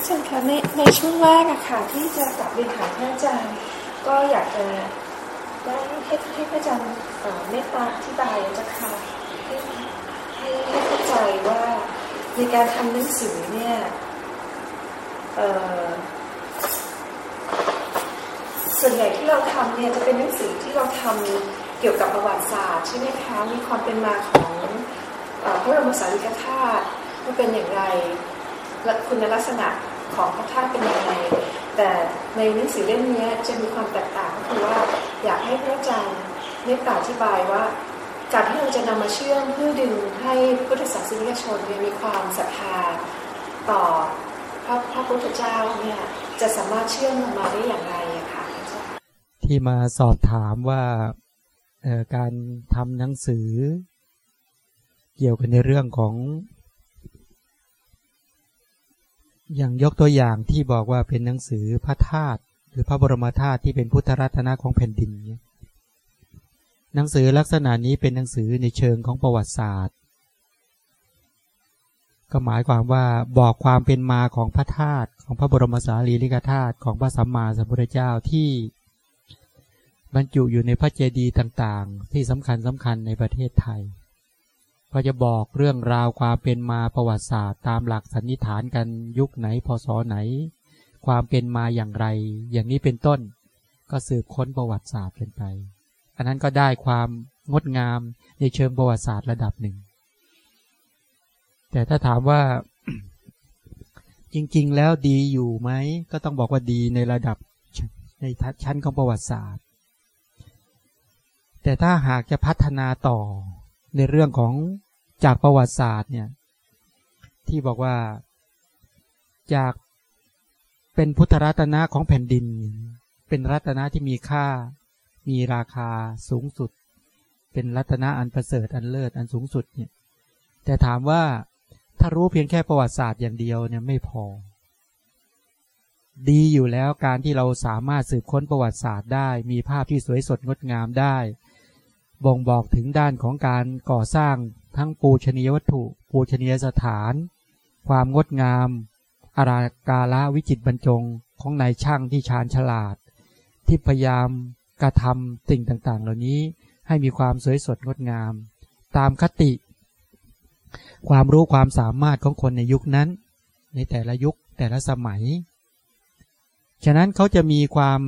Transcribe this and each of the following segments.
อาจารย์คะในในช่วงแรกอะค่ะ ที่จะกลับเรียนถามพระอาจารย์ก็อยากจะได้ให้ให้พระอาจารย์เมตตาอธิบายจะค่ะให้ให้ให้เข้าใจว่าในการทำหนังสือเนี่ยส่วนใหญ่ที่เราทำเนี่ยจะเป็นหนังสือที่เราทำเกี่ยวกับประวัติศาสตร์ใช่ไหมคะมีความเป็นมาของพระบรมสารีริกธาตุว่าเป็นอย่างไรคุณลักษณะ ของพระธาตุเป็นยังไงแต่ในหนังสือเล่มนี้จะมีความแตกต่างก็คือว่าอยากให้พระอาจารย์เมตตาอธิบายว่า การที่เราจะนำมาเชื่อมเพื่อดึงให้พุทธศาสนิกชนมีความศรัทธาต่อพระพระพุทธเจ้าเนี่ยจะสามารถเชื่อมมาได้อย่างไรคะที่มาสอบถามว่าการทำหนังสือ เกี่ยวกันในเรื่องของ อย่างยกตัวอย่างที่บอกว่าเป็นหนังสือพระธาตุหรือพระบรมธาตุที่เป็นพุทธรัตนะของแผ่นดินเนี่ยหนังสือลักษณะนี้เป็นหนังสือในเชิงของประวัติศาสตร์ ก็หมายความว่าบอกความเป็นมาของพระธาตุของพระบรมสารีริกธาตุของพระสัมมาสัมพุทธเจ้าที่บรรจุอยู่ในพระเจดีย์ต่างๆ ที่สำคัญสำคัญในประเทศไทย ก็จะบอกเรื่องราวความเป็นมาประวัติศาสตร์ ตามหลักสันนิษฐานกันยุคไหนพศไหน ความเป็นมาอย่างไร อย่างนี้เป็นต้น ก็สืบค้นประวัติศาสตร์กันไป อันนั้นก็ได้ความงดงามในเชิงประวัติศาสตร์ระดับหนึ่ง แต่ถ้าถามว่าจริง ๆ แล้วดีอยู่ไหม ก็ต้องบอกว่าดีในระดับในชั้นของประวัติศาสตร์ แต่ถ้าหากจะพัฒนาต่อ ในเรื่องของจากประวัติศาสตร์เนี่ยที่บอกว่าจากเป็นพุทธรัตนะของแผ่นดิน เป็นรัตนะที่มีค่ามีราคาสูงสุด เป็นรัตนะอันประเสริฐอันเลิศอันสูงสุดเนี่ยแต่ถามว่าถ้ารู้เพียงแค่ประวัติศาสตร์อย่างเดียวเนี่ยไม่พอ ดีอยู่แล้วการที่เราสามารถสืบค้นประวัติศาสตร์ได้ มีภาพที่สวยสดงดงามได้ บ่งบอกถึงด้านของการก่อสร้างทั้งปูชนียวัตถุ ปูชนียสถาน ความงดงาม อารากาละวิจิตบรรจงของนายช่างที่ชาญฉลาด ที่พยายามกระทำสิ่งต่างๆ เหล่านี้ให้มีความสวยสดงดงาม ตามคติ ความรู้ความสามารถของคนในยุคนั้น ในแต่ละยุคแต่ละสมัย ฉะนั้นเขาจะมีความ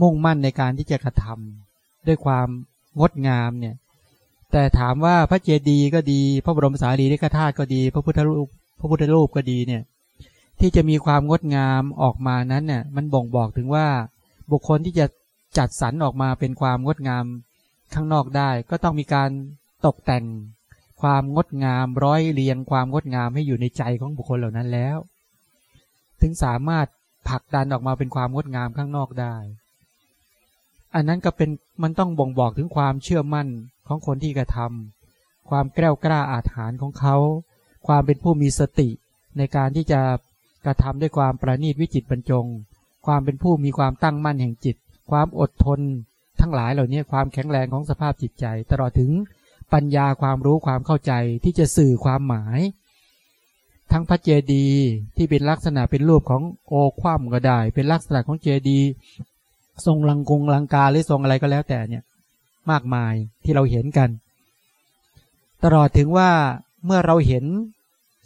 มุ่งมั่นในการที่จะกระทำด้วยความ งดงามเนี่ย แต่ถามว่าพระเจดีย์ก็ดี พระบรมสารีริกธาตุก็ดี พระพุทธรูปพระพุทธรูปก็ดีเนี่ย ที่จะมีความงดงามออกมานั้นเนี่ย มันบ่งบอกถึงว่าบุคคลที่จะจัดสรรออกมาเป็นความงดงามข้างนอกได้ ก็ต้องมีการตกแต่งความงดงามร้อยเรียงความงดงามให้อยู่ในใจของบุคคลเหล่านั้นแล้ว ถึงสามารถผลักดันออกมาเป็นความงดงามข้างนอกได้ อันนั้นก็เป็นมันต้องบ่งบอกถึงความเชื่อมั่นของคนที่กระทำความแกล้วกล้าอาถรรพ์ของเขา ความเป็นผู้มีสติในการที่จะกระทำด้วยความประณีตวิจิตบรรจง ความเป็นผู้มีความตั้งมั่นแห่งจิต ความอดทน ทั้งหลายเหล่านี้ความแข็งแรงของสภาพจิตใจ ตลอดถึงปัญญาความรู้ความเข้าใจที่จะสื่อความหมาย ทั้งพระเจดีย์ที่เป็นลักษณะเป็นรูปของโอคว่ำก็ได้ เป็นลักษณะของเจดีย์ ทรงลังกงลังกาหรือทรงอะไรก็แล้วแต่เนี่ย มากมายที่เราเห็นกัน ตลอดถึงว่าเมื่อเราเห็น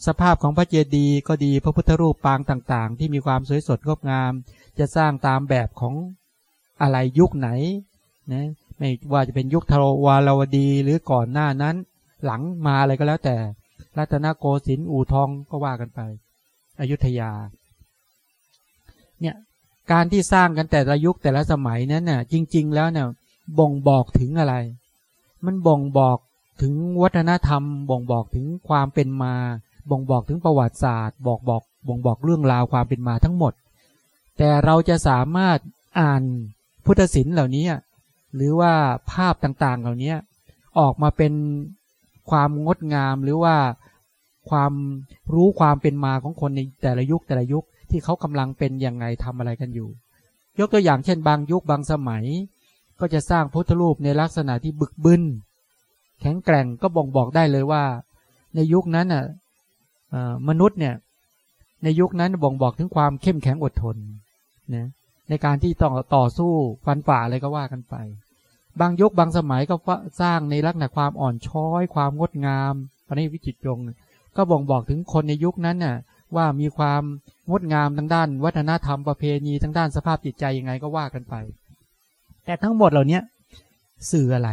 สภาพของพระเจดีย์ก็ดีพระพุทธรูปปางต่าง ๆ ที่มีความสวยสดงดงาม จะสร้างตามแบบของอะไรยุคไหนนะไม่ว่าจะเป็นยุคทวารวดีหรือก่อนหน้านั้น หลังมาอะไรก็แล้วแต่ รัตนโกสินทร์อู่ทองก็ว่ากันไป อยุธยา เนี่ย การที่สร้างกันแต่ละยุคแต่ละสมัยนั้นน่ะ จริง ๆ แล้วเนี่ยบ่งบอกถึงอะไร มันบ่งบอกถึงวัฒนธรรม บ่งบอกถึงความเป็นมา บ่งบอกถึงประวัติศาสตร์ บอกบอก บ่งบอกเรื่องราวความเป็นมาทั้งหมด แต่เราจะสามารถอ่านพุทธศิลป์เหล่านี้ หรือว่าภาพต่างๆ เหล่านี้ออกมาเป็นความงดงามหรือว่าความรู้ความเป็นมาของคนในแต่ละยุคแต่ละยุค ที่เขากำลังเป็นยังไงทำอะไรกันอยู่ ยกตัวอย่างเช่น บางยุคบางสมัย ก็จะสร้างพุทธรูปในลักษณะที่บึกบึนแข็งแกร่งก็บ่งบอกได้เลยว่า ในยุคนั้นน่ะมนุษย์เนี่ยในยุคนั้นบ่งบอกถึงความเข้มแข็งอดทนนะในการที่ต้องต่อสู้ฟันฝ่าอะไรก็ว่ากันไป บางยุคบางสมัยก็สร้างในลักษณะความอ่อนช้อย ความงดงามพระนิวิจิตยง ก็บ่งบอกถึงคนในยุคนั้นน่ะว่ามีความ งดงามทางด้าน วัฒนธรรมประเพณีทางด้านสภาพจิตใจยังไงก็ว่ากันไป แต่ทั้งหมดเหล่านี้สื่ออะไร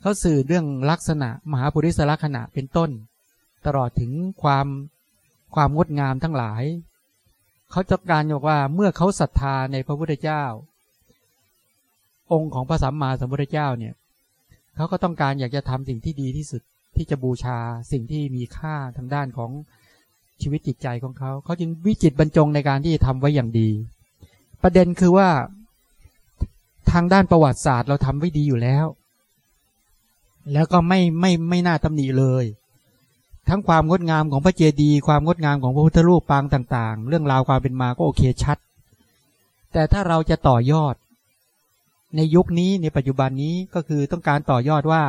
เขาสื่อเรื่องลักษณะ มหาปุริสลักษณะเป็นต้น ตลอดถึงความความงดงามทั้งหลาย เขาจะการบอกว่าเมื่อเขาศรัทธาในพระพุทธเจ้า องค์ของพระสัมมาสัมพุทธเจ้าเนี่ยเขาก็ต้องการอยากจะทำสิ่งที่ดีที่สุดที่จะบูชาสิ่งที่มีค่าทางด้านของ ชีวิตจิตใจของเขา เขาจึงวิจิตบรรจงในการที่จะทำไว้อย่างดี ประเด็นคือว่าทางด้านประวัติศาสตร์เราทำไว้ดีอยู่แล้ว แล้วก็ไม่ไม่ไม่น่าตำหนิเลย ทั้งความงดงามของพระเจดีย์ความงดงามของพระพุทธรูปปางต่าง ๆ เรื่องราวความเป็นมาก็โอเคชัด แต่ถ้าเราจะต่อยอด ในยุคนี้ในปัจจุบันนี้ก็คือต้องการต่อยอดว่า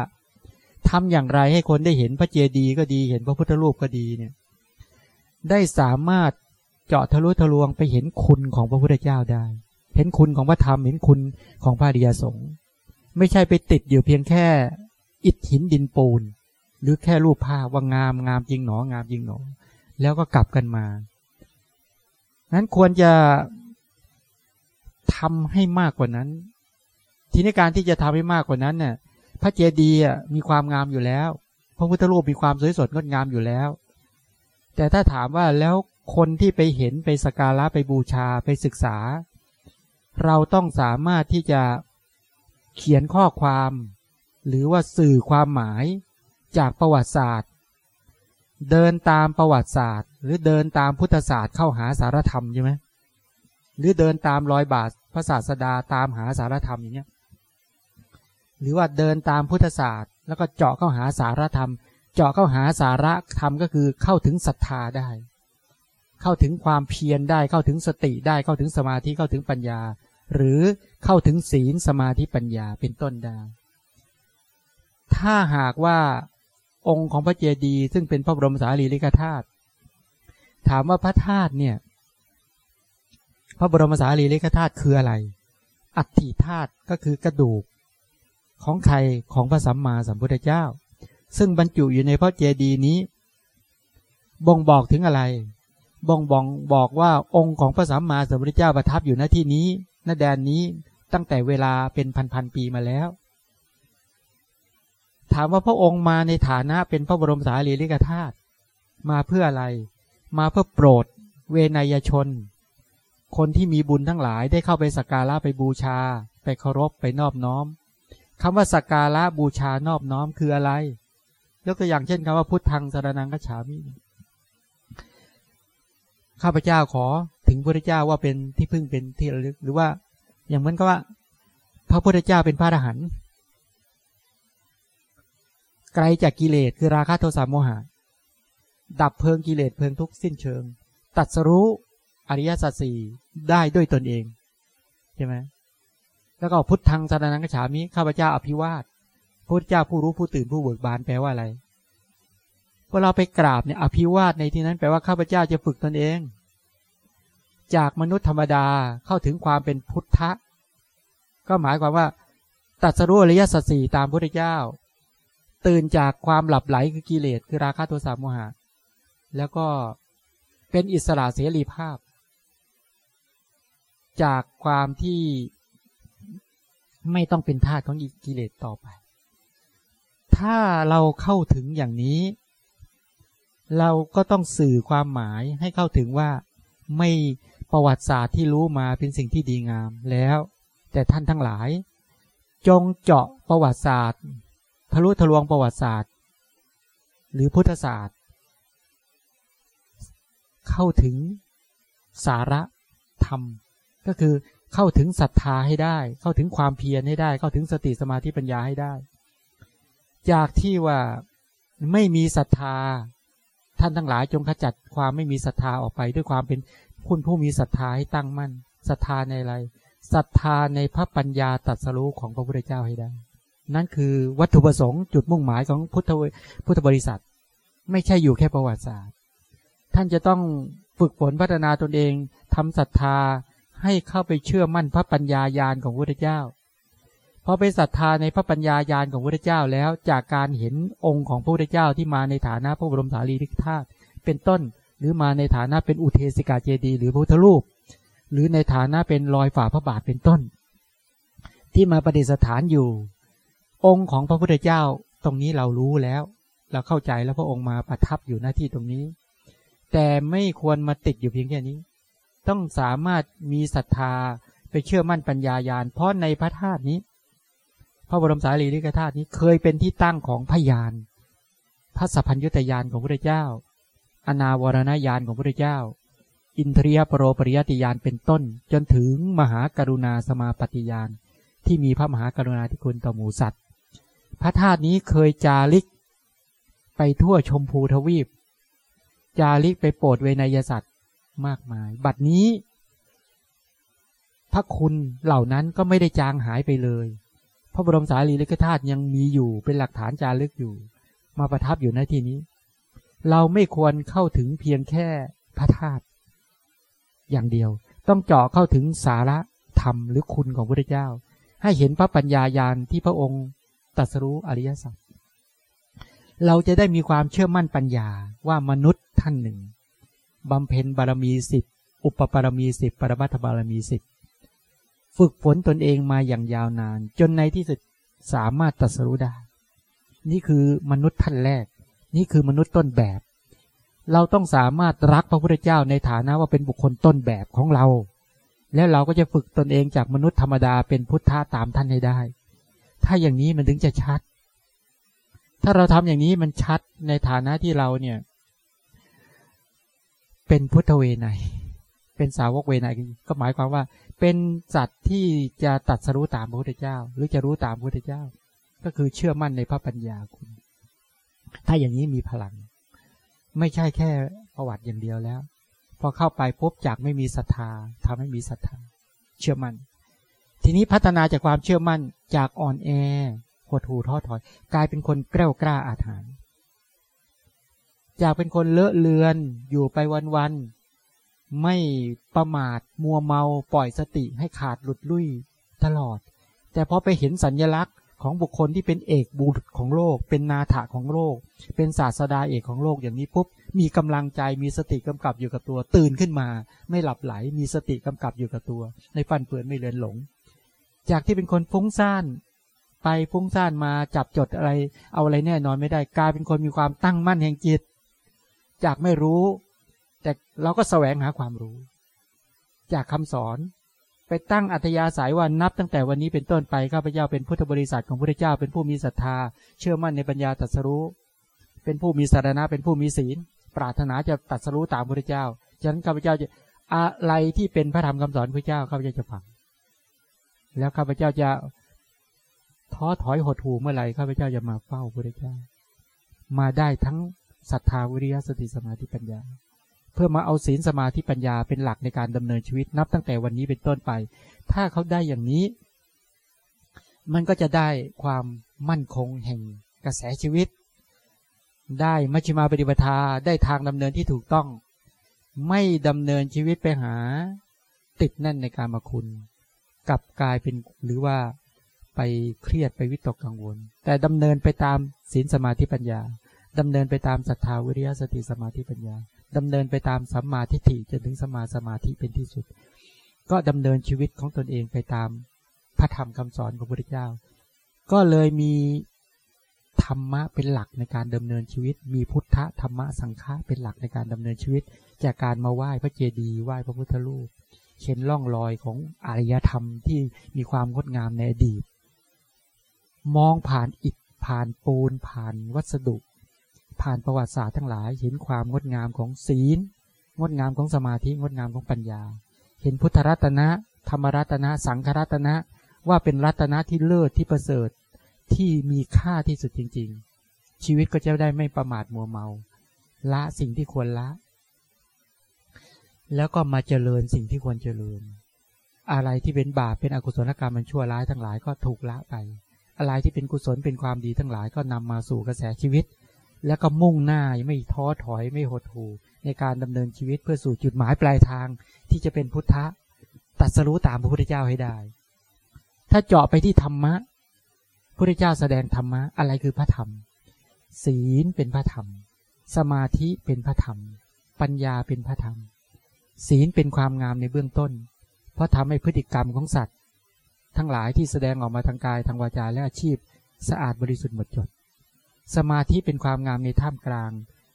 ทำอย่างไรให้คนได้เห็นพระเจดีย์ก็ดี เห็นพระพุทธรูปก็ดีเนี่ย ได้สามารถเจาะทะลุทะลวงไปเห็นคุณของพระพุทธเจ้าได้ เห็นคุณของพระธรรมเห็นคุณของพระดิยสงฆ์ไม่ใช่ไปติดอยู่เพียงแค่อิฐหินดินปูน หรือแค่รูปภาพว่างามงามจริงหนองามจริงหนอ แล้วก็กลับกันมานั้นควรจะทำให้มากกว่านั้น ทีนี้การที่จะทำให้มากกว่านั้นเนี่ยพระเจดีย์มีความงามอยู่แล้ว พระพุทธรูปมีความสวยสดงดงามอยู่แล้ว แต่ถ้าถามว่าแล้วคนที่ไปเห็นไปสการะไปบูชาไปศึกษา เราต้องสามารถที่จะเขียนข้อความ หรือว่าสื่อความหมายจากประวัติศาสตร์ เดินตามประวัติศาสตร์ หรือเดินตามพุทธศาสตร์เข้าหาสารธรรมใช่ไหมหรือเดินตามรอยบาทพระศาสดาตามหาสารธรรมอย่างเงี้ยหรือว่าเดินตามพุทธศาสตร์ แล้วก็เจาะเข้าหาสารธรรม เจาะเข้าหาสาระธรรมก็คือเข้าถึงศรัทธาได้ เข้าถึงความเพียรได้ เข้าถึงสติได้ เข้าถึงสมาธิ เข้าถึงปัญญา หรือเข้าถึงศีลสมาธิปัญญาเป็นต้นได้ ถ้าหากว่าองค์ของพระเจดีย์ซึ่งเป็นพระบรมสารีริกธาตุ ถามว่าพระธาตุเนี่ย พระบรมสารีริกธาตุคืออะไร อัฐิธาตุก็คือกระดูก ของใครของพระสัมมาสัมพุทธเจ้า ซึ่งบรรจุอยู่ในพระเจดีย์นี้ บ่งบอกถึงอะไร บ่งบอกบอกว่าองค์ของพระสัมมาสัมพุทธเจ้าประทับอยู่ณที่นี้ณแดนนี้ตั้งแต่เวลาเป็นพันๆปีมาแล้ว ถามว่าพระองค์มาในฐานะเป็นพระบรมสารีริกธาตุมาเพื่ออะไร มาเพื่อโปรด เวนยชน คนที่มีบุญทั้งหลายได้เข้าไปสักการะไปบูชา ไปเคารพไปนอบน้อมคำว่าสักการะบูชานอบน้อมคืออะไร ยกตัวอย่างเช่นคำว่าพุทธังสารนังกัจฉามิข้าพเจ้าขอถึงพระเจ้าว่าเป็นที่พึ่งเป็นที่ระลึกหรือว่า อย่างเหมือนกับว่า พระพุทธเจ้าเป็นพระอรหันต์ไกลจากกิเลสคือราคะโทสะโมหะ ดับเพลิงกิเลสเพลิงทุกสิ้นเชิง ตัดสรู้อริยสัจสี่ได้ด้วยตนเอง ใช่ไหมแล้วก็พุทธังสารนังกัจฉามิข้าพเจ้าอภิวาท พุทธเจ้าผู้รู้ผู้ตื่นผู้เบิกบานแปลว่าอะไรพอเราไปกราบเนี่ยอภิวาทในที่นั้นแปลว่าข้าพเจ้าจะฝึกตนเอง จากมนุษย์ธรรมดาเข้าถึงความเป็นพุทธะ ก็หมายความว่าตัดสรู้อริยสัจสี่ตามพุทธเจ้า ตื่นจากความหลับไหลคือกิเลสคือราคะโทสะโมหะ แล้วก็เป็นอิสระเสรีภาพ จากความที่ไม่ต้องเป็นทาสของกิเลสต่อไป ถ้าเราเข้าถึงอย่างนี้ เราก็ต้องสื่อความหมายให้เข้าถึงว่าไม่ประวัติศาสตร์ที่รู้มาเป็นสิ่งที่ดีงามแล้ว แต่ท่านทั้งหลาย จงเจาะประวัติศาสตร์ ทะลุทะลวงประวัติศาสตร์ หรือพุทธศาสตร์ เข้าถึงสาระธรรม ก็คือเข้าถึงศรัทธาให้ได้ เข้าถึงความเพียรให้ได้ เข้าถึงสติสมาธิปัญญาให้ได้ จากที่ว่าไม่มีศรัทธา ท่านทั้งหลายจงขจัดความไม่มีศรัทธาออกไปด้วยความเป็นคุณผู้มีศรัทธาให้ตั้งมั่นศรัทธาในอะไรศรัทธาในพระปัญญาตรัสรู้ของพระพุทธเจ้าให้ได้ นั่นคือวัตถุประสงค์จุดมุ่งหมายของพุทธพุทธบริษัท ไม่ใช่อยู่แค่ประวัติศาสตร์ ท่านจะต้องฝึกฝนพัฒนาตนเองทำศรัทธาให้เข้าไปเชื่อมั่นพระปัญญายาณของพระพุทธเจ้า พอไปศรัทธาในพระปัญญายาณของพระพุทธเจ้าแล้ว จากการเห็นองค์ของพระพุทธเจ้าที่มาในฐานะพระบรมสารีริกธาตุเป็นต้น หรือมาในฐานะเป็นอุเทสิกาเจดีหรือพระพุทธรูป หรือในฐานะเป็นรอยฝ่าพระบาทเป็นต้น ที่มาประดิษฐานอยู่ องค์ของพระพุทธเจ้าตรงนี้เรารู้แล้ว เราเข้าใจแล้วพระองค์มาประทับอยู่หน้าที่ตรงนี้ แต่ไม่ควรมาติดอยู่เพียงแค่นี้ ต้องสามารถมีศรัทธาไปเชื่อมั่นปัญญายาณเพราะในพระธาตุนี้ พระบรมสารีริกธาตุนี้เคยเป็นที่ตั้งของพยานพระสัพพัญญุตยานของพระเจ้า อนาวรณญาณของพระเจ้า อินทรียปรโรปริยติยานเป็นต้น จนถึงมหากรุณาสมาปฏิยานที่มีพระมหากรุณาธิคุณต่อหมูสัตว์ พระธาตุนี้เคยจาริกไปทั่วชมพูทวีป จาริกไปโปรดเวนยสัตว์มากมาย บัดนี้ พระคุณเหล่านั้นก็ไม่ได้จางหายไปเลย พระบรมสารีริกธาตุยังมีอยู่เป็นหลักฐานจารึกอยู่ มาประทับอยู่ในที่นี้ เราไม่ควรเข้าถึงเพียงแค่พระธาตุอย่างเดียว ต้องเจาะเข้าถึงสาระธรรมหรือคุณของพระเจ้า ให้เห็นพระปัญญายาณที่พระองค์ตรัสรู้อริยสัจเราจะได้มีความเชื่อมั่นปัญญาว่ามนุษย์ท่านหนึ่งบำเพ็ญบารมีสิบอุปปารมีสิบปรมัตถบารมีสิบ ฝึกฝนตนเองมาอย่างยาวนาน จนในที่สุดสามารถตรัสรู้ได้ นี่คือมนุษย์ท่านแรก นี่คือมนุษย์ต้นแบบ เราต้องสามารถรักพระพุทธเจ้าในฐานะว่าเป็นบุคคลต้นแบบของเรา แล้วเราก็จะฝึกตนเองจากมนุษย์ธรรมดาเป็นพุทธะตามท่านให้ได้ ถ้าอย่างนี้มันถึงจะชัด ถ้าเราทำอย่างนี้มันชัดในฐานะที่เราเนี่ย เป็นพุทธเวไน เป็นสาวกเวไนก็หมายความว่า เป็นสัตว์ที่จะตัดสรู้ตามพระพุทธเจ้า หรือจะรู้ตามพระพุทธเจ้า ก็คือเชื่อมั่นในพระปัญญาคุณ ถ้าอย่างนี้มีพลัง ไม่ใช่แค่ประวัติอย่างเดียวแล้ว พอเข้าไปพบจากไม่มีศรัทธาทำให้มีศรัทธา เชื่อมั่น ทีนี้พัฒนาจากความเชื่อมั่นจากอ่อนแอหดหูท้อถอย กลายเป็นคนแกล้วกล้าอาถรรพ์จากเป็นคนเลอะเลือนอยู่ไปวันๆ ไม่ประมาทมัวเมาปล่อยสติให้ขาดหลุดลุ่ยตลอด แต่พอไปเห็นสัญญลักษณ์ของบุคคลที่เป็นเอกบุตรของโลก เป็นนาถะของโลก เป็นศาสดาเอกของโลกอย่างนี้ปุ๊บมีกำลังใจมีสติกำกับอยู่กับตัว ตื่นขึ้นมา ไม่หลับไหลมีสติกำกับอยู่กับตัว ในฟันเปือนไม่เลือนหลง จากที่เป็นคนฟุ้งซ่านไปฟุ้งซ่านมาจับจดอะไร เอาอะไรแน่นอนไม่ได้กลายเป็นคนมีความตั้งมั่นแห่งจิต จากไม่รู้ แต่เราก็แสวงหาความรู้ จากคำสอนไปตั้งอัธยาศัยว่านับตั้งแต่วันนี้เป็นต้นไปข้าพเจ้าเป็นพุทธบริษัทของพระเจ้า เป็นผู้มีศรัทธา เชื่อมั่นในปัญญาตรัสรู้ เป็นผู้มีสารณะเป็นผู้มีศีล ปรารถนาจะตรัสรู้ตามพระเจ้าฉะนั้นข้าพเจ้าจะอะไรที่เป็นพระธรรมคำสอนพระเจ้าข้าพเจ้าจะฟังแล้วข้าพเจ้าจะท้อถอยหดหู่เมื่อไหร่ข้าพเจ้าจะมาเฝ้าพระเจ้า มาได้ทั้งศรัทธาวิริยะสติสมาธิปัญญา เพื่อมาเอาศีลสมาธิปัญญาเป็นหลักในการดำเนินชีวิตนับตั้งแต่วันนี้เป็นต้นไป ถ้าเขาได้อย่างนี้ มันก็จะได้ความมั่นคงแห่งกระแสชีวิต ได้มัชฌิมาปฏิปทาได้ทางดำเนินที่ถูกต้อง ไม่ดำเนินชีวิตไปหา ติดแน่นในการมาคุณกลับกลายเป็นหรือว่าไปเครียดไปวิตกกังวล แต่ดำเนินไปตามศีลสมาธิปัญญาดำเนินไปตามศรัทธาวิริยะสติสมาธิปัญญา ดำเนินไปตามสัมมาทิฏฐิจนถึงสมาสมาธิเป็นที่สุด ก็ดำเนินชีวิตของตนเองไปตามพระธรรมคำสอนของพระพุทธเจ้า ก็เลยมีธรรมะเป็นหลักในการดำเนินชีวิต มีพุทธธรรมะสังฆะเป็นหลักในการดำเนินชีวิต จากการมาไหว้พระเจดีย์ไหว้พระพุทธรูปเห็นล่องรอยของอารยธรรมที่มีความงดงามในอดีต มองผ่านอิฐผ่านปูนผ่านวัสดุ ผ่านประวัติศาสตร์ทั้งหลาย เห็นความงดงามของศีล งดงามของสมาธิ งดงามของปัญญา เห็นพุทธรัตนะ ธรรมรัตนะ สังฆรัตนะ ว่าเป็นรัตนะที่เลิศที่ประเสริฐที่มีค่าที่สุดจริง ๆ ชีวิตก็จะได้ไม่ประมาทมัวเมา ละสิ่งที่ควรละ แล้วก็มาเจริญสิ่งที่ควรเจริญ อะไรที่เป็นบาปเป็นอกุศลกรรมมันชั่วร้ายทั้งหลายก็ถูกละไป อะไรที่เป็นกุศลเป็นความดีทั้งหลายก็นำมาสู่กระแสชีวิต แล้วก็มุ่งหน้าไม่ท้อถอยไม่หดหู่ในการดำเนินชีวิตเพื่อสู่จุดหมายปลายทางที่จะเป็นพุทธะตัดสรู้ตามพระพุทธเจ้าให้ได้ ถ้าเจาะไปที่ธรรมะพระพุทธเจ้าแสดงธรรมะอะไรคือพระธรรม ศีลเป็นพระธรรม สมาธิเป็นพระธรรม ปัญญาเป็นพระธรรม ศีลเป็นความงามในเบื้องต้น เพราะทำให้พฤติกรรมของสัตว์ ทั้งหลายที่แสดงออกมาทางกายทางวาจาและอาชีพ สะอาดบริสุทธิ์หมดจด สมาธิเป็นความงามในท่ามกลาง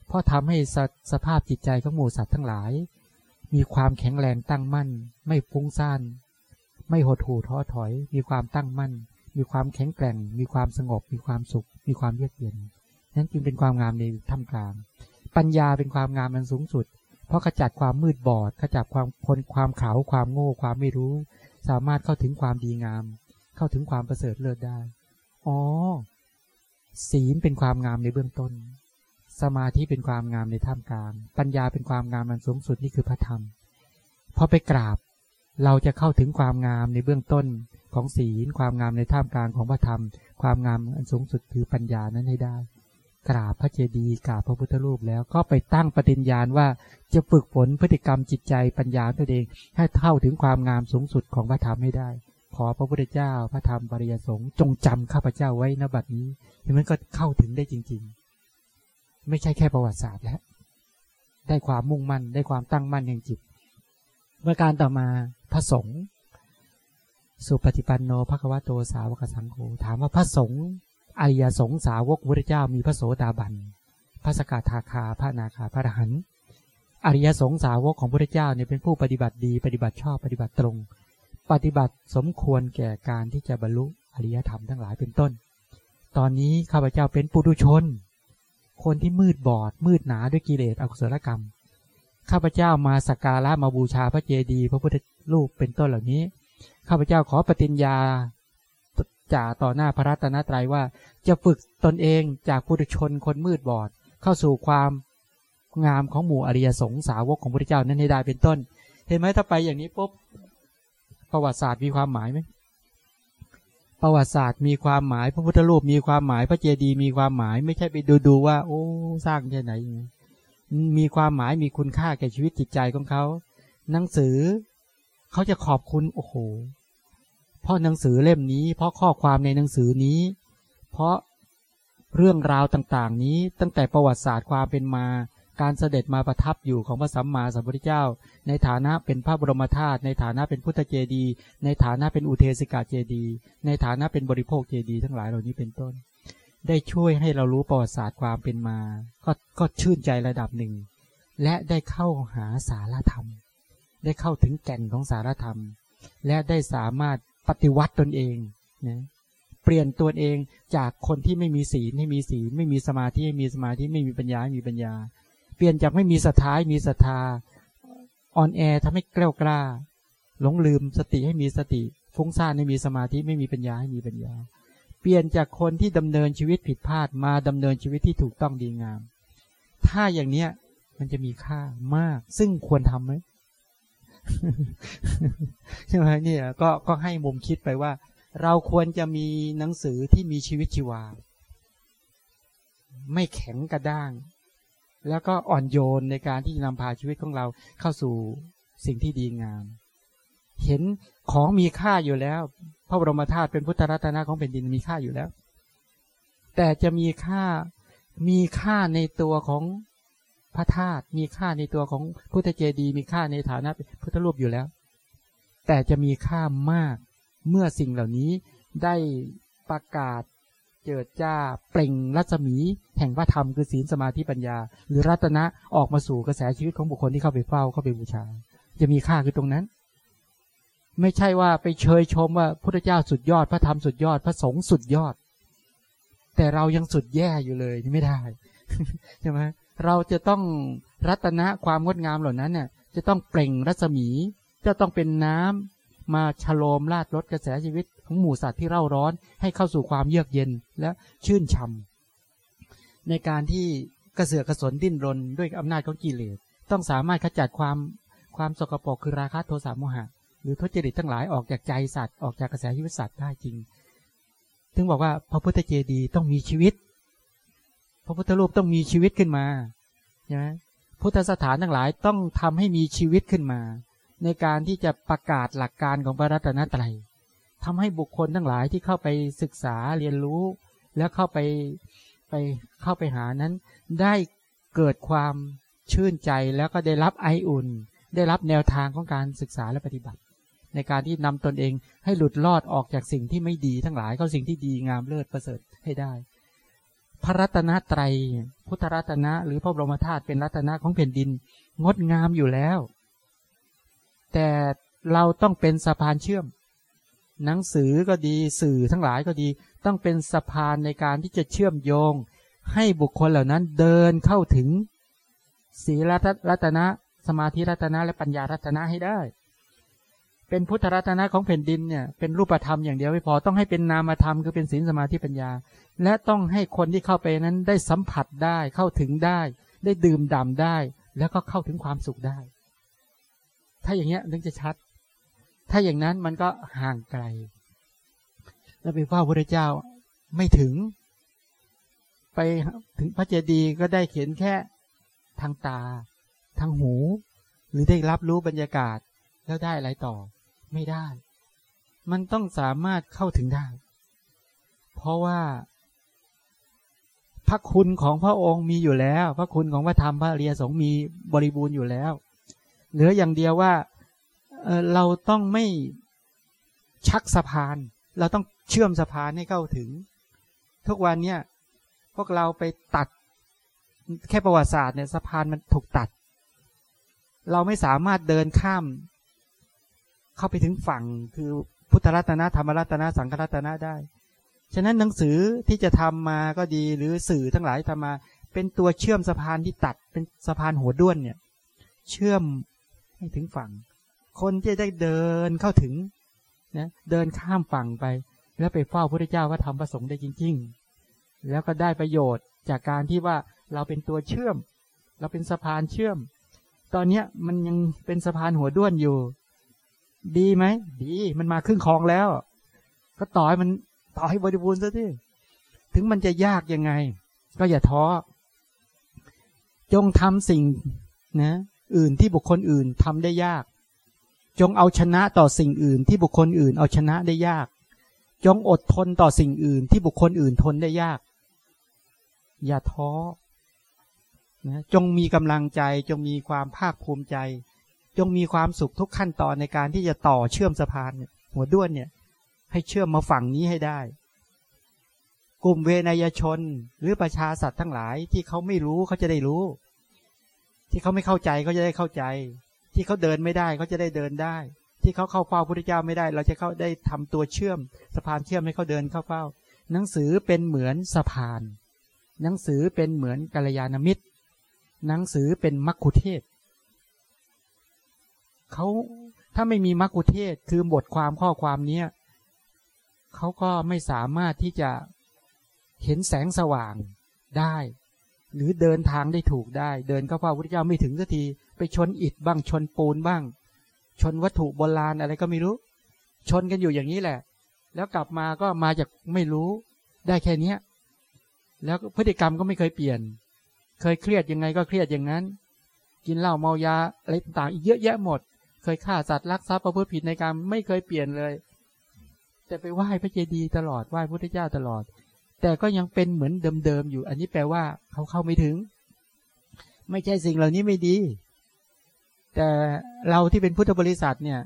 เพราะทำให้สสภาพจิตใจของหมู่สัตว์ทั้งหลาย มีความแข็งแรงตั้งมั่น ไม่ฟุ้งซ่าน ไม่หดหู่ท้อถอย มีความตั้งมั่น มีความแข็งแกร่ง มีความสงบ มีความสุข มีความเยือกเย็นนั้นจึงเป็นความงามในท่ามกลาง ปัญญาเป็นความงามมันสูงสุด เพราะขจัดความมืดบอด ขจัดความคนความขาวความโง่ ความไม่รู้ สามารถเข้าถึงความดีงาม เข้าถึงความประเสริฐเลิศได้ อ๋อ ศีลเป็นความงามในเบื้องต้น สมาธิเป็นความงามในท่ามกลาง ปัญญาเป็นความงามมันสูงสุดนี่คือพระธรรมพอไปกราบเราจะเข้าถึงความงามในเบื้องต้นของศีล ความงามในท่ามกลางของพระธรรม ความงามอันสูงสุดคือปัญญานั้นให้ได้ กราบพระเจดีย์กราบพระพุทธรูปแล้วก็ไปตั้งปฏิญญาณว่าจะฝึกฝนพฤติกรรมจิตใจปัญญาตัวเองให้เท่าถึงความงามสูงสุดของพระธรรมให้ได้ ขอพระพุทธเจ้าพระธรรมปริยสงฆ์จงจำข้าพเจ้าไว้ณบัดนี้เห็นมันก็เข้าถึงได้จริง ๆ ไม่ใช่แค่ประวัติศาสตร์แล้วได้ความมุ่งมั่นได้ความตั้งมั่นแห่างจิตประการต่อมาพระสงฆ์สุปฏิปันโนภควโตสาวกสังโฆถามว่าพระสงฆ์อริยสงฆ์สาวกพุทธเจ้ามีพระโสดาบันพระสกทาคาพระนาคาพระอรหันต์อริยสงฆ์สาวกของพุทธเจ้าเนี่ยเป็นผู้ปฏิบัติดี ปฏิบัติชอบปฏิบัติตรง ปฏิบัติสมควรแก่การที่จะบรรลุอริยธรรมทั้งหลายเป็นต้น ตอนนี้ข้าพเจ้าเป็นปุถุชน คนที่มืดบอด มืดหนาด้วยกิเลสอกุศลกรรม ข้าพเจ้ามาสักการะมาบูชาพระเจดีย์พระพุทธรูปเป็นต้นเหล่านี้ ข้าพเจ้าขอปฏิญญาจ่าต่อหน้าพระรัตนตรัยว่าจะฝึกตนเองจากปุถุชนคนมืดบอด เข้าสู่ความงามของหมู่อริยสงสาวกของพระพุทธเจ้านั้นให้ได้เป็นต้น เห็นไหมถ้าไปอย่างนี้ปุ๊บ ประวัติศาสตร์มีความหมายไหมประวัติศาสตร์มีความหมาย พระพุทธรูปมีความหมาย พระเจดีย์มีความหมาย ไม่ใช่ไปดูดูว่า โอ้สร้างแค่ไหน มีความหมายมีคุณค่าแก่ชีวิตจิตใจของเขาหนังสือเขาจะขอบคุณโอ้โหเพราะหนังสือเล่มนี้ เพราะข้อความในหนังสือนี้ เพราะเรื่องราวต่างๆ นี้ตั้งแต่ประวัติศาสตร์ความเป็นมา การเสด็จมาประทับอยู่ของพระสัมมาสัมพุทธเจ้า ในฐานะเป็นพระบรมธาตุในฐานะเป็นพุทธเจดีย์ในฐานะเป็นอุเทสิกาเจดีย์ในฐานะเป็นบริโภคเจดีย์ทั้งหลายเหล่านี้เป็นต้น ได้ช่วยให้เรารู้ประวัติศาสตร์ความเป็นมา ก็ก็ชื่นใจระดับหนึ่ง และได้เข้าหาสารธรรม ได้เข้าถึงแก่นของสารธรรม และได้สามารถปฏิวัติตนเองนะเปลี่ยนตัวเองจากคนที่ไม่มีศีลให้มีศีล ไม่มีสมาธิให้มีสมาธิไม่มีปัญญาให้มีปัญญา เปลี่ยนจากไม่มีศรัทธาให้มีศรัทธาอ่อนแอทำให้กล้ากล้า หลงลืมสติให้มีสติ ฟุ้งซ่านให้มีสมาธิไม่มีปัญญาให้มีปัญญา เปลี่ยนจากคนที่ดำเนินชีวิตผิดพลาดมาดำเนินชีวิตที่ถูกต้องดีงาม ถ้าอย่างเนี้ยมันจะมีค่ามาก ซึ่งควรทำไหมใช่ไหมเนี่ยก็ก็ให้มุมคิดไปว่า เราควรจะมีหนังสือที่มีชีวิตชีวา ไม่แข็งกระด้าง แล้วก็อ่อนโยนในการที่จะนำพาชีวิตของเราเข้าสู่สิ่งที่ดีงาม เห็นของมีค่าอยู่แล้ว พระบรมธาตุเป็นพุทธรัตนะของแผ่นดินมีค่าอยู่แล้ว แต่จะมีค่ามีค่าในตัวของพระธาตุมีค่าในตัวของพุทธเจดีย์มีค่าในฐานะพุทธรูปอยู่แล้ว แต่จะมีค่ามากเมื่อสิ่งเหล่านี้ได้ประกาศ เจิดจ้า เปล่งรัศมี แห่งพระธรรมคือศีลสมาธิปัญญา หรือรัตนะออกมาสู่กระแสชีวิตของบุคคลที่เข้าไปเฝ้าเข้าไปบูชา จะมีค่าคือตรงนั้น ไม่ใช่ว่าไปเชยชมว่าพุทธเจ้าสุดยอด พระธรรมสุดยอด พระสงฆ์สุดยอด แต่เรายังสุดแย่อยู่เลยไม่ได้ใช่ไหมเราจะต้องรัตนะความงดงามเหล่านั้นเนี่ยจะต้องเปล่งรัศมี จะต้องเป็นน้ำมาฉโลมลาดลดกระแสชีวิต ของหมู่สัตว์ที่เร่าร้อนให้เข้าสู่ความเยือกเย็นและชื่นชมในการที่กระเสือกกระสนดิ้นรนด้วยอำนาจของกิเลสต้องสามารถขจัดความความสกปรกคือราคะโทสะโมหะ หรือทุจริตทั้งหลายออกจากใจสัตว์ออกจากกระแสชีวิตสัตว์ได้จริงถึงบอกว่าพระพุทธเจดีย์ต้องมีชีวิต พระพุทธรูปต้องมีชีวิตขึ้นมาใช่ไหมพุทธสถานทั้งหลายต้องทำให้มีชีวิตขึ้นมา ในการที่จะประกาศหลักการของพระรัตนตรัย ทำให้บุคคลทั้งหลายที่เข้าไปศึกษาเรียนรู้ แล้วเข้าไปไปเข้าไปหานั้น ได้เกิดความชื่นใจแล้วก็ได้รับไออุ่น ได้รับแนวทางของการศึกษาและปฏิบัติ ในการที่นำตนเองให้หลุดรอดออกจากสิ่งที่ไม่ดีทั้งหลายเข้าสิ่งที่ดีงามเลิศประเสริฐให้ได้ พระรัตนตรัย พุทธรัตนะ หรือพระบรมธาตุเป็นรัตนะของแผ่นดิน งดงามอยู่แล้ว แต่เราต้องเป็นสะพานเชื่อม หนังสือก็ดีสื่อทั้งหลายก็ดี ต้องเป็นสะพานในการที่จะเชื่อมโยง ให้บุคคลเหล่านั้นเดินเข้าถึง ศีลรัตนะ สมาธิรัตนะและปัญญารัตนะให้ได้ เป็นพุทธรัตนะของแผ่นดินเนี่ยเป็นรูปธรรมอย่างเดียวไม่พอต้องให้เป็นนามธรรมคือเป็นศีลสมาธิปัญญา และต้องให้คนที่เข้าไปนั้นได้สัมผัสได้เข้าถึงได้ ได้ดื่มด่ำได้ แล้วก็เข้าถึงความสุขได้ ถ้าอย่างเงี้ยนึกจะชัด ถ้าอย่างนั้นมันก็ห่างไกล แล้วไปว่าพระเจ้าไม่ถึง ไปถึงพระเจดีย์ก็ได้เขียนแค่ทางตา ทางหู หรือได้รับรู้บรรยากาศแล้วได้อะไรต่อ ไม่ได้ มันต้องสามารถเข้าถึงได้ เพราะว่า พระคุณของพระองค์มีอยู่แล้ว พระคุณของพระธรรมพระเรียสงมีบริบูรณ์อยู่แล้ว เหลืออย่างเดียวว่า เราต้องไม่ชักสะพาน เราต้องเชื่อมสะพานให้เข้าถึง ทุกวันเนี่ยพวกเราไปตัด แค่ประวัติศาสตร์เนี่ยสะพานมันถูกตัด เราไม่สามารถเดินข้าม เข้าไปถึงฝั่งคือพุทธรัตนะธรรมรัตนะสังฆรัตนะได้ ฉะนั้นหนังสือที่จะทำมาก็ดีหรือสื่อทั้งหลายทำมา เป็นตัวเชื่อมสะพานที่ตัดเป็นสะพานหัวด้วนเนี่ย เชื่อมให้ถึงฝั่ง คนที่ได้เดินเข้าถึงนะเดินข้ามฝั่งไป แล้วไปเฝ้าพระเจ้าว่าทำประสงค์ได้จริง ๆ แล้วก็ได้ประโยชน์จากการที่ว่าเราเป็นตัวเชื่อม เราเป็นสะพานเชื่อม ตอนเนี้ยมันยังเป็นสะพานหัวด้วนอยู่ ดีไหมดีมันมาครึ่งคลองแล้ว ก็ต่อให้มันต่อให้บริบูรณ์ซะที่ถึงมันจะยากยังไง ก็อย่าท้อจงทำสิ่งนะ อื่นที่บุคคลอื่นทำได้ยาก จงเอาชนะต่อสิ่งอื่นที่บุคคลอื่นเอาชนะได้ยาก จงอดทนต่อสิ่งอื่นที่บุคคลอื่นทนได้ยาก อย่าท้อนะจงมีกำลังใจจงมีความภาคภูมิใจ จงมีความสุขทุกขั้นตอนในการที่จะต่อเชื่อมสะพานหัวด้วนเนี่ย ให้เชื่อมมาฝั่งนี้ให้ได้ กลุ่มเวนยชนหรือประชาสัตว์ทั้งหลายที่เขาไม่รู้เขาจะได้รู้ ที่เขาไม่เข้าใจเขาจะได้เข้าใจ ที่เขาเดินไม่ได้เขาจะได้เดินได้ ที่เขาเข้าเฝ้าพระพุทธเจ้าไม่ได้ เราจะเข้าได้ทำตัวเชื่อม สะพานเชื่อมให้เขาเดินเข้าเฝ้า หนังสือเป็นเหมือนสะพาน หนังสือเป็นเหมือนกัลยาณมิตร หนังสือเป็นมัคคุเทศเขาถ้าไม่มีมัคคุเทศคือบทความข้อความเนี้ยเขาก็ไม่สามารถที่จะเห็นแสงสว่างได้ หรือเดินทางได้ถูกได้ เดินเข้าพระพุทธเจ้าไม่ถึงสักที ไปชนอิฐบ้างชนปูนบ้าง ชนวัตถุโบราณอะไรก็ไม่รู้ ชนกันอยู่อย่างนี้แหละ แล้วกลับมาก็มาจากไม่รู้ได้แค่เนี้ยแล้วพฤติกรรมก็ไม่เคยเปลี่ยน เคยเครียดยังไงก็เครียดอย่างนั้น กินเหล้าเมายาอะไรต่างๆอีกเยอะแยะหมด เคยฆ่าสัตว์ลักทรัพย์ประพฤติผิดในกรรไม่เคยเปลี่ยนเลย แต่ไปไหว้พระเจดีย์ตลอดไหว้พุทธเจ้าตลอด แต่ก็ยังเป็นเหมือนเดิมๆอยู่ อันนี้แปลว่าเขาเข้าไม่ถึง ไม่ใช่สิ่งเหล่านี้ไม่ดี แต่เราที่เป็นพุทธบริษัทเนี่ย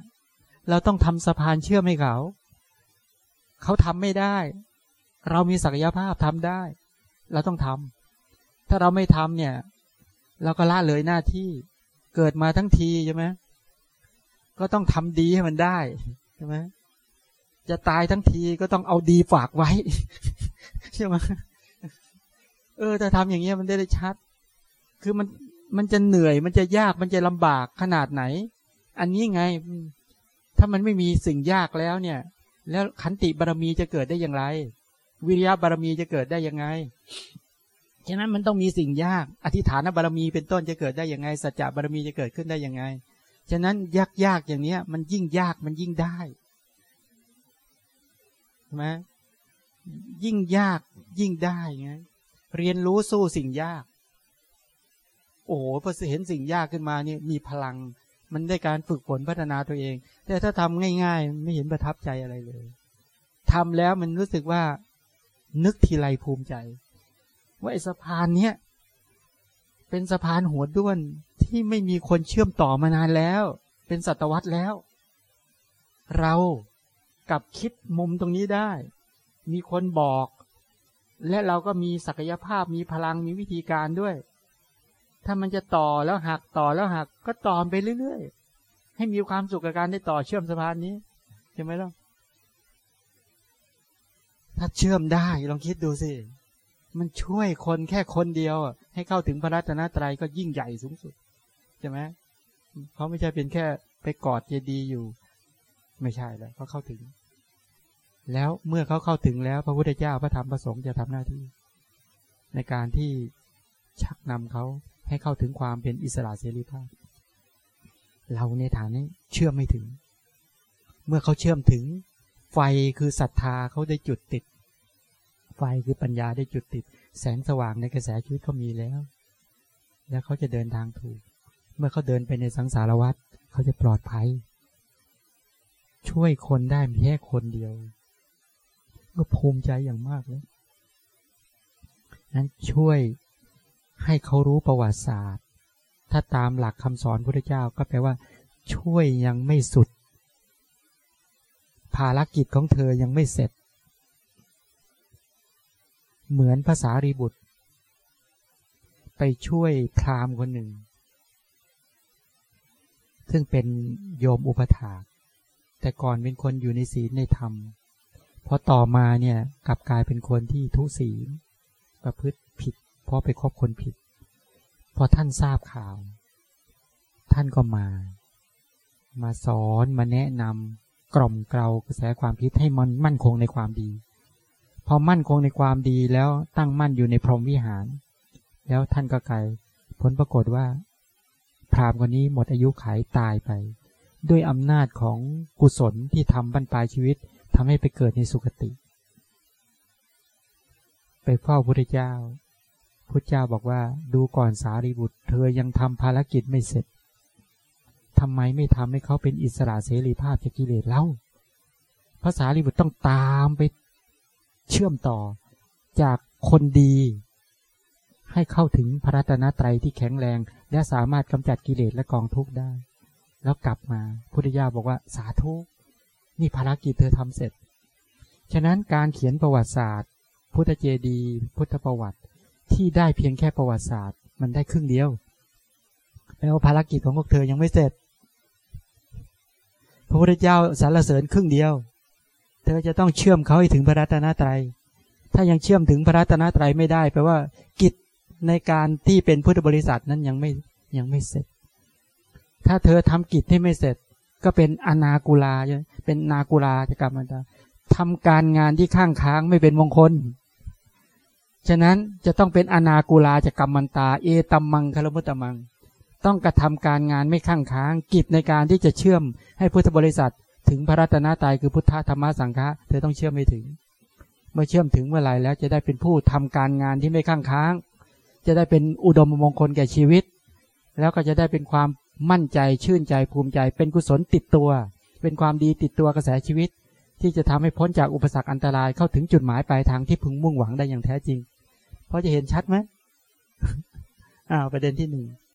เราต้องทำสะพานเชื่อมให้เขา เขาทำไม่ได้ เรามีศักยภาพทำได้ เราต้องทำถ้าเราไม่ทำเนี่ย เราก็ละเลยหน้าที่เกิดมาทั้งทีใช่ไหมก็ต้องทำดีให้มันได้ใช่ไหมจะตายทั้งทีก็ต้องเอาดีฝากไว้ใช่ไหมเออถ้าทำอย่างเงี้ยมันได้ได้ชัด คือมัน มันจะเหนื่อยมันจะยากมันจะลำบากขนาดไหน อันนี้ไง ถ้ามันไม่มีสิ่งยากแล้วเนี่ย แล้วขันติบารมีจะเกิดได้อย่างไร วิริยะบารมีจะเกิดได้ยังไงฉะนั้นมันต้องมีสิ่งยาก อธิฐานบารมีเป็นต้นจะเกิดได้ยังไง สัจจะบารมีจะเกิดขึ้นได้ยังไง ฉะนั้นยากยากอย่างเนี้ย มันยิ่งยากมันยิ่งได้ใช่ไหมยิ่งยากยิ่งได้ไงเรียนรู้สู้สิ่งยาก โอ้โหพอเห็นสิ่งยากขึ้นมาเนี่ยมีพลัง มันได้การฝึกฝนพัฒนาตัวเอง แต่ถ้าทำง่ายๆ ไม่เห็นประทับใจอะไรเลยทำแล้วมันรู้สึกว่านึกทีไรภูมิใจ ว่าไอ้สะพานเนี้ยเป็นสะพานหัวด้วนที่ไม่มีคนเชื่อมต่อมานานแล้ว เป็นศตวรรษแล้ว เรากับคิดมุมตรงนี้ได้ มีคนบอก และเราก็มีศักยภาพมีพลังมีวิธีการด้วย ถ้ามันจะต่อแล้วหักต่อแล้วหัก ก็ต่อไปเรื่อยๆ ให้มีความสุขกับการได้ต่อเชื่อมสะพานนี้ใช่ไหมล่ะถ้าเชื่อมได้ลองคิดดูสิ มันช่วยคนแค่คนเดียว ให้เข้าถึงพระรัตนตรัยก็ยิ่งใหญ่สูงสุดใช่ไหมเขาไม่ใช่เป็นแค่ไปกอดเจดีย์อยู่ ไม่ใช่แล้วเขาเข้าถึง แล้วเมื่อเขาเข้าถึงแล้วพระพุทธเจ้าพระธรรมพระสงฆ์จะทำหน้าที่ ในการที่ชักนำเขา ให้เข้าถึงความเป็นอิสระเสรีภาพ เราในฐานนี้เชื่อมไม่ถึง เมื่อเขาเชื่อมถึง ไฟคือศรัทธาเขาได้จุดติด ไฟคือปัญญาได้จุดติด แสงสว่างในกระแสชีวิตเขามีแล้ว แล้วเขาจะเดินทางถูก เมื่อเขาเดินไปในสังสารวัฏเขาจะปลอดภัย ช่วยคนได้แค่คนเดียว ก็ภูมิใจอย่างมากเลยนั้นช่วย ให้เขารู้ประวัติศาสตร์ ถ้าตามหลักคำสอนพระเจ้าก็แปลว่า ช่วยยังไม่สุด ภารกิจของเธอยังไม่เสร็จ เหมือนภาษารีบุตร ไปช่วยพราหมณ์คนหนึ่ง ซึ่งเป็นโยมอุปถาก แต่ก่อนเป็นคนอยู่ในศีลในธรรมพอต่อมาเนี่ยกลับกลายเป็นคนที่ทุศีลประพฤติผิด เพราะไปคบคนผิด พอท่านทราบข่าว ท่านก็มา มาสอนมาแนะนำกล่อมเกลากระแสความคิดให้มันมั่นคงในความดี พอมั่นคงในความดีแล้วตั้งมั่นอยู่ในพรหมวิหาร แล้วท่านก็ไกลผลปรากฏว่า พรามคนนี้หมดอายุขัยตายไป ด้วยอำนาจของกุศลที่ทำบรรปลายชีวิตทำให้ไปเกิดในสุคติ ไปเฝ้าพระพุทธเจ้า พระเจ้าบอกว่าดูก่อนสารีบุตร เธอยังทำภารกิจไม่เสร็จทำไมไม่ทำให้เขาเป็นอิสระเสรีภาพจากกิเลสเล่าภาษารีบุตรต้องตามไปเชื่อมต่อจากคนดี ให้เข้าถึงพระรัตนตรัยที่แข็งแรง และสามารถกำจัดกิเลสและกองทุกข์ได้ แล้วกลับมาพุทธิยาบอกว่าสาธุนี่ภารกิจเธอทำเสร็จ ฉะนั้นการเขียนประวัติศาสตร์ พุทธเจดี พุทธประวัติ ที่ได้เพียงแค่ประวัติศาสตร์ มันได้ครึ่งเดียวแปลว่าภารกิจของพวกเธอยังไม่เสร็จ พระพุทธเจ้าสรรเสริญครึ่งเดียว เธอจะต้องเชื่อมเขาให้ถึงพระรัตนตรัย ถ้ายังเชื่อมถึงพระรัตนตรัยไม่ได้แปลว่ากิจในการที่เป็นพุทธบริษัทนั้นยังไม่ยังไม่เสร็จ ถ้าเธอทำกิจที่ไม่เสร็จ ก็เป็นอนากุลาเป็นนากุลาจะกรรมันตาทำการงานที่ข้างค้างไม่เป็นมงคล ฉะนั้นจะต้องเป็นอนากุลาจะกรรมันตา เอตัมมังคารมุตตมัง ต้องกระทำการงานไม่ข้างค้างกิจในการที่จะเชื่อมให้พุทธบริษัท ถึงพระรัตนตรัยคือพุทธธรรมสังฆะเธอต้องเชื่อมไม่ถึง เมื่อเชื่อมถึงเมื่อไหร่แล้วจะได้เป็นผู้ทำการงานที่ไม่ข้างค้าง จะได้เป็นอุดมมงคลแก่ชีวิต แล้วก็จะได้เป็นความมั่นใจชื่นใจภูมิใจ เป็นกุศลติดตัว เป็นความดีติดตัวกระแสชีวิต ที่จะทำให้พ้นจากอุปสรรคอันตรายเข้าถึงจุดหมายปลายทางที่พึงมุ่งหวังได้อย่างแท้จริง เพราะจะเห็นชัดไหมอ้าวประเด็นที่หนึ่ง